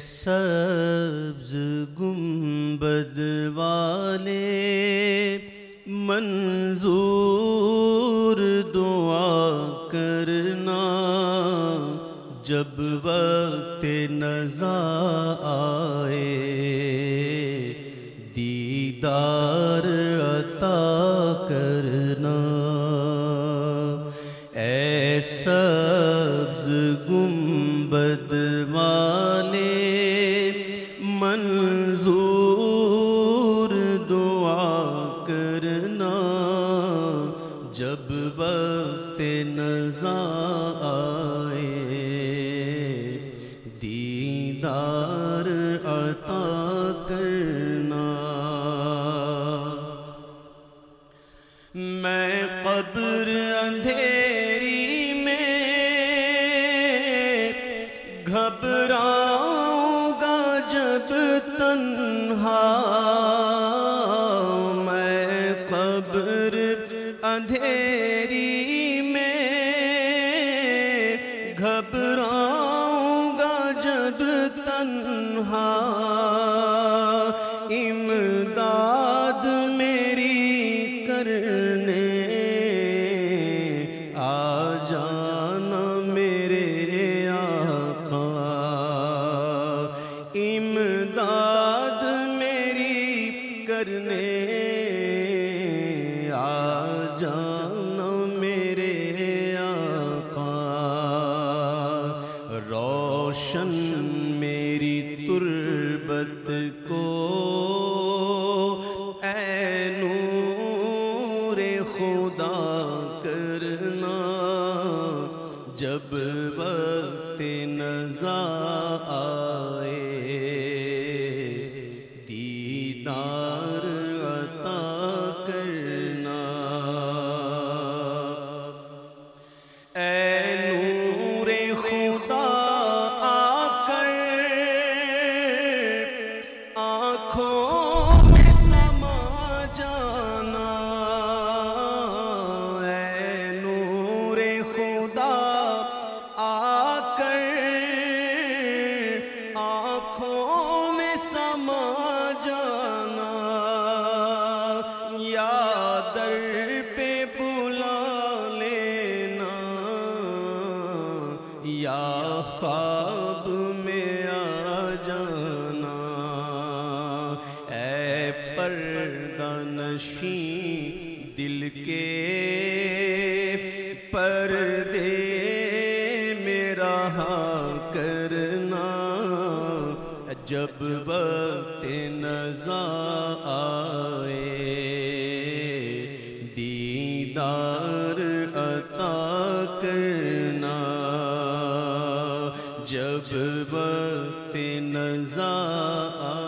سبز گنبد والے منظور دعا کرنا جب وقت نزا آئے دیدار عطا کرنا اے سبز گنبد والے وقت نزا آئے۔ دیدار عطا کرنا۔ میں قبر اندھیری میں گھبراؤں گا جب تنہا۔ میں قبر اندھیری گھبراؤں گا جب تنہا۔ امداد میری کرنے۔ آ جانا میرے آقا۔ امداد میری کرنے۔ آ جانا روشن میری تربت کو، اے نور خدا کرنا، جب وقت نزا آئے، دیدار عطا کرنا۔ اے آنکھوں میں سما جانا، یا در پہ بلا لینا، یا خواب میں آ جانا۔ اے پردہ نشین دل کے پردے میرا کرنا جب وقت نزا آئے دیدار عطا کرنا۔ جب وقت نزا آئے